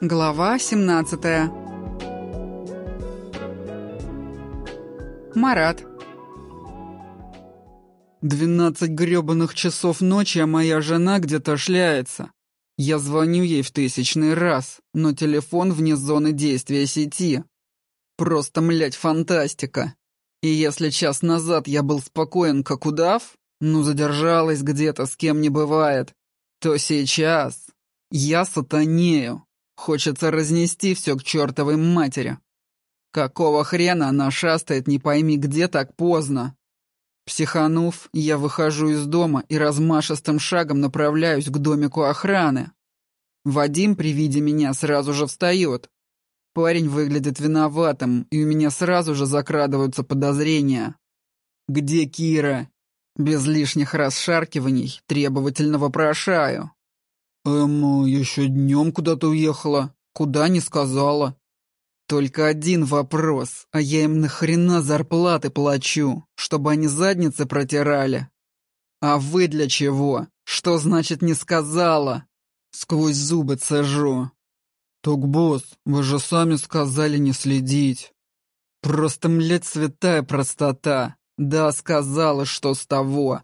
Глава 17 Марат «Двенадцать грёбаных часов ночи, а моя жена где-то шляется. Я звоню ей в тысячный раз, но телефон вне зоны действия сети. Просто, млять, фантастика. И если час назад я был спокоен, как удав, ну, задержалась где-то, с кем не бывает, то сейчас я сатанею. Хочется разнести все к чертовой матери. Какого хрена она шастает не пойми где так поздно? Психанув, я выхожу из дома и размашистым шагом направляюсь к домику охраны. Вадим при виде меня сразу же встает. Парень выглядит виноватым, и у меня сразу же закрадываются подозрения. «Где Кира?» Без лишних расшаркиваний требовательно вопрошаю. «Эм, еще днем куда-то уехала. Куда не сказала». Только один вопрос, а я им нахрена зарплаты плачу, чтобы они задницы протирали? А вы для чего? Что значит не сказала? Сквозь зубы цежу. «Так, босс, вы же сами сказали не следить». «Просто, млядь, святая простота. Да, сказала, что с того.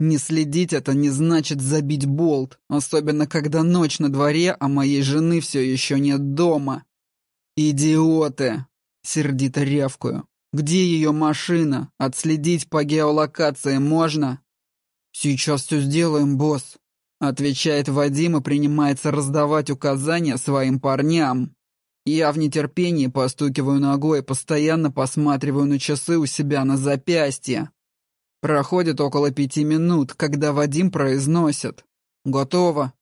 Не следить это не значит забить болт, особенно когда ночь на дворе, а моей жены все еще нет дома. Идиоты!» Сердито рявкую. «Где ее машина? Отследить по геолокации можно?» «Сейчас все сделаем, босс», — отвечает Вадим и принимается раздавать указания своим парням. Я в нетерпении постукиваю ногой, постоянно посматриваю на часы у себя на запястье. Проходит около пяти минут, когда Вадим произносит «Готово».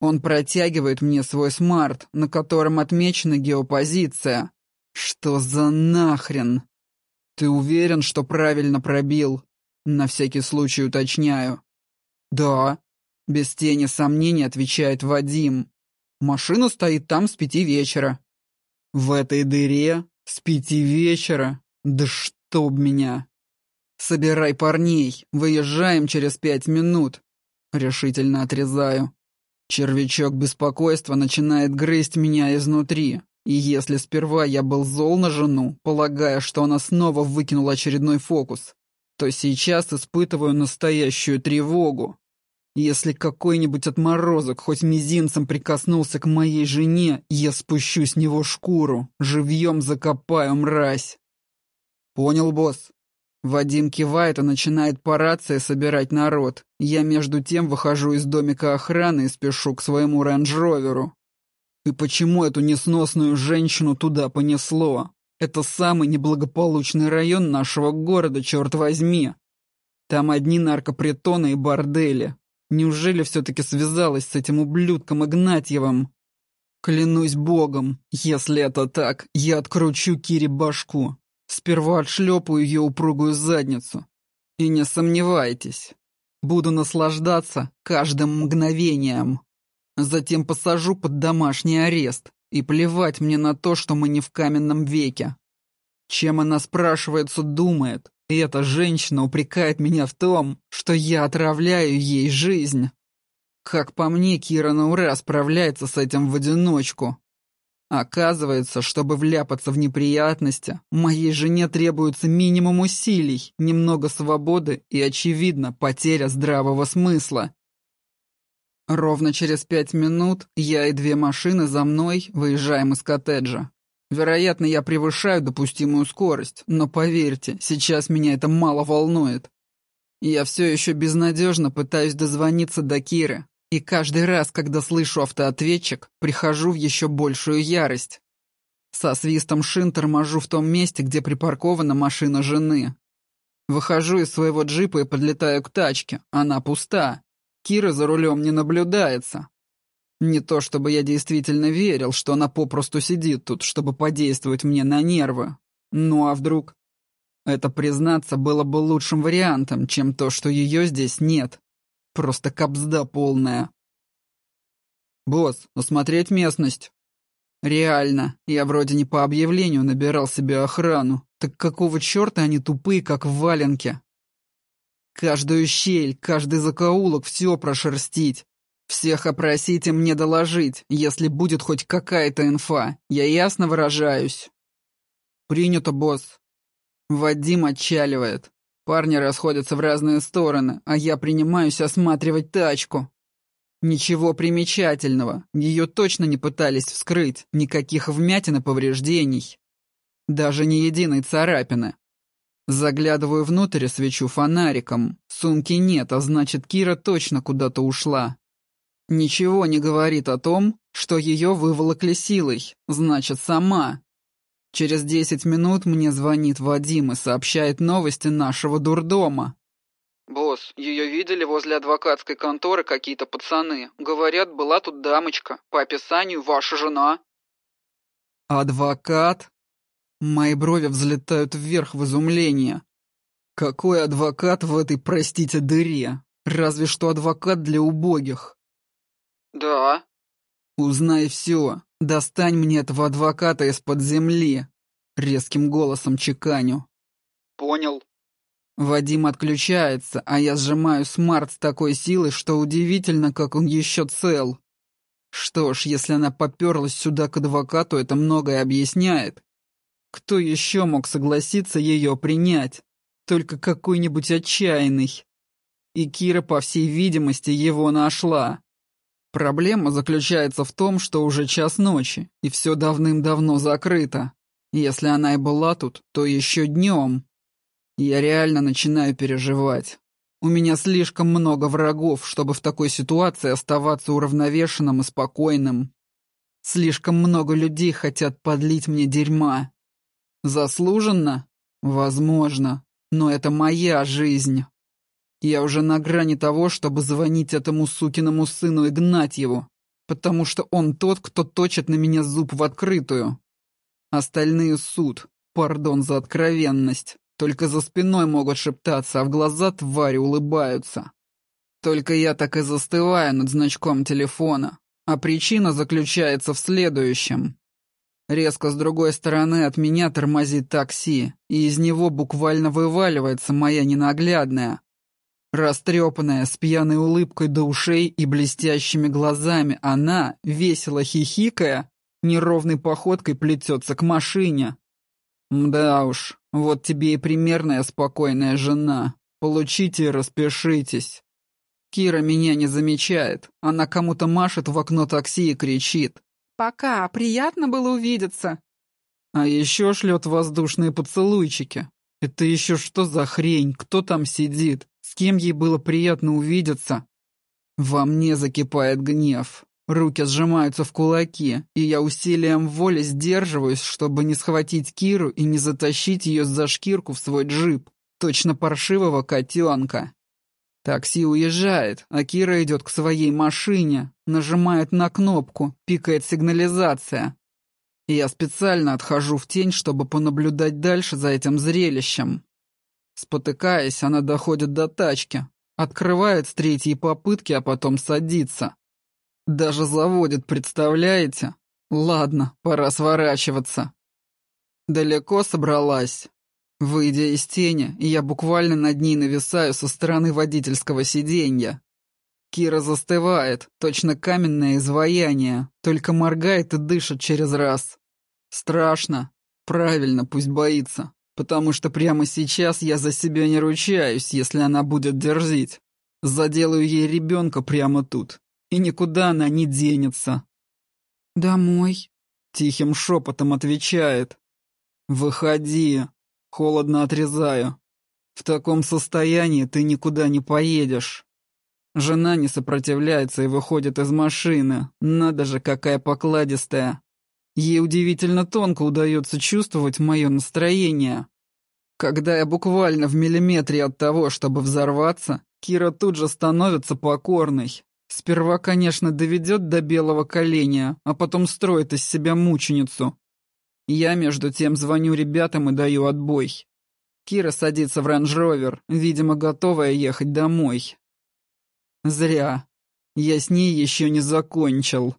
Он протягивает мне свой смарт, на котором отмечена геопозиция. Что за нахрен? Ты уверен, что правильно пробил? На всякий случай уточняю. Да. Без тени сомнений отвечает Вадим. Машина стоит там с пяти вечера. В этой дыре? С пяти вечера? Да чтоб меня! Собирай парней, выезжаем через пять минут. Решительно отрезаю. Червячок беспокойства начинает грызть меня изнутри. И если сперва я был зол на жену, полагая, что она снова выкинула очередной фокус, то сейчас испытываю настоящую тревогу. Если какой-нибудь отморозок хоть мизинцем прикоснулся к моей жене, я спущу с него шкуру, живьем закопаю мразь. Понял, босс? Вадим кивает и начинает по рации собирать народ. Я между тем выхожу из домика охраны и спешу к своему рейндж-роверу. И почему эту несносную женщину туда понесло? Это самый неблагополучный район нашего города, черт возьми. Там одни наркопритоны и бордели. Неужели все-таки связалась с этим ублюдком Игнатьевым? Клянусь богом, если это так, я откручу Кире башку. Сперва отшлепаю ее упругую задницу. И не сомневайтесь, буду наслаждаться каждым мгновением. Затем посажу под домашний арест, и плевать мне на то, что мы не в каменном веке. Чем она, спрашивается, думает, и эта женщина упрекает меня в том, что я отравляю ей жизнь. Как по мне, Кира на ура справляется с этим в одиночку. Оказывается, чтобы вляпаться в неприятности, моей жене требуется минимум усилий, немного свободы и, очевидно, потеря здравого смысла. Ровно через пять минут я и две машины за мной выезжаем из коттеджа. Вероятно, я превышаю допустимую скорость, но поверьте, сейчас меня это мало волнует. Я все еще безнадежно пытаюсь дозвониться до Киры, и каждый раз, когда слышу автоответчик, прихожу в еще большую ярость. Со свистом шин торможу в том месте, где припаркована машина жены. Выхожу из своего джипа и подлетаю к тачке. Она пуста. Кира за рулем не наблюдается. Не то чтобы я действительно верил, что она попросту сидит тут, чтобы подействовать мне на нервы. Ну а вдруг? Это, признаться, было бы лучшим вариантом, чем то, что ее здесь нет. Просто кобзда полная. «Босс, осмотреть местность?» «Реально, я вроде не по объявлению набирал себе охрану. Так какого черта они тупые, как в валенке?» «Каждую щель, каждый закоулок все прошерстить. Всех опросите мне доложить, если будет хоть какая-то инфа. Я ясно выражаюсь. Принято, босс. Вадим отчаливает. Парни расходятся в разные стороны, а я принимаюсь осматривать тачку. Ничего примечательного. Ее точно не пытались вскрыть. Никаких вмятин и повреждений. Даже ни единой царапины. Заглядываю внутрь свечу фонариком. Сумки нет, а значит, Кира точно куда-то ушла. Ничего не говорит о том, что ее выволокли силой. Значит, сама. Через десять минут мне звонит Вадим и сообщает новости нашего дурдома. «Босс, ее видели возле адвокатской конторы какие-то пацаны. Говорят, была тут дамочка. По описанию, ваша жена». «Адвокат?» Мои брови взлетают вверх в изумление. Какой адвокат в этой, простите, дыре? Разве что адвокат для убогих. Да. Узнай все. Достань мне этого адвоката из-под земли. Резким голосом чеканю. Понял. Вадим отключается, а я сжимаю смарт с такой силой, что удивительно, как он еще цел. Что ж, если она поперлась сюда к адвокату, это многое объясняет. Кто еще мог согласиться ее принять? Только какой-нибудь отчаянный. И Кира, по всей видимости, его нашла. Проблема заключается в том, что уже час ночи, и все давным-давно закрыто. Если она и была тут, то еще днем. Я реально начинаю переживать. У меня слишком много врагов, чтобы в такой ситуации оставаться уравновешенным и спокойным. Слишком много людей хотят подлить мне дерьма. Заслуженно? Возможно. Но это моя жизнь. Я уже на грани того, чтобы звонить этому сукиному сыну и гнать его, потому что он тот, кто точит на меня зуб в открытую. Остальные суд, пардон за откровенность, только за спиной могут шептаться, а в глаза твари улыбаются. Только я так и застываю над значком телефона, а причина заключается в следующем. Резко с другой стороны от меня тормозит такси, и из него буквально вываливается моя ненаглядная. Растрепанная, с пьяной улыбкой до ушей и блестящими глазами, она, весело хихикая, неровной походкой плетется к машине. Да уж, вот тебе и примерная спокойная жена. Получите и распишитесь. Кира меня не замечает. Она кому-то машет в окно такси и кричит. Пока, приятно было увидеться. А еще шлет воздушные поцелуйчики. Это еще что за хрень? Кто там сидит? С кем ей было приятно увидеться? Во мне закипает гнев. Руки сжимаются в кулаки, и я усилием воли сдерживаюсь, чтобы не схватить Киру и не затащить ее за шкирку в свой джип, точно паршивого котенка. Такси уезжает, а Кира идет к своей машине, нажимает на кнопку, пикает сигнализация. Я специально отхожу в тень, чтобы понаблюдать дальше за этим зрелищем. Спотыкаясь, она доходит до тачки, открывает с третьей попытки, а потом садится. Даже заводит, представляете? Ладно, пора сворачиваться. Далеко собралась. Выйдя из тени, я буквально над ней нависаю со стороны водительского сиденья. Кира застывает, точно каменное изваяние, только моргает и дышит через раз. Страшно. Правильно, пусть боится, потому что прямо сейчас я за себя не ручаюсь, если она будет дерзить. Заделаю ей ребенка прямо тут, и никуда она не денется. «Домой», — тихим шепотом отвечает. «Выходи», Холодно отрезаю. В таком состоянии ты никуда не поедешь. Жена не сопротивляется и выходит из машины. Надо же, какая покладистая. Ей удивительно тонко удается чувствовать мое настроение. Когда я буквально в миллиметре от того, чтобы взорваться, Кира тут же становится покорной. Сперва, конечно, доведет до белого каления, а потом строит из себя мученицу. Я, между тем, звоню ребятам и даю отбой. Кира садится в Range Rover, видимо, готовая ехать домой. Зря. Я с ней еще не закончил.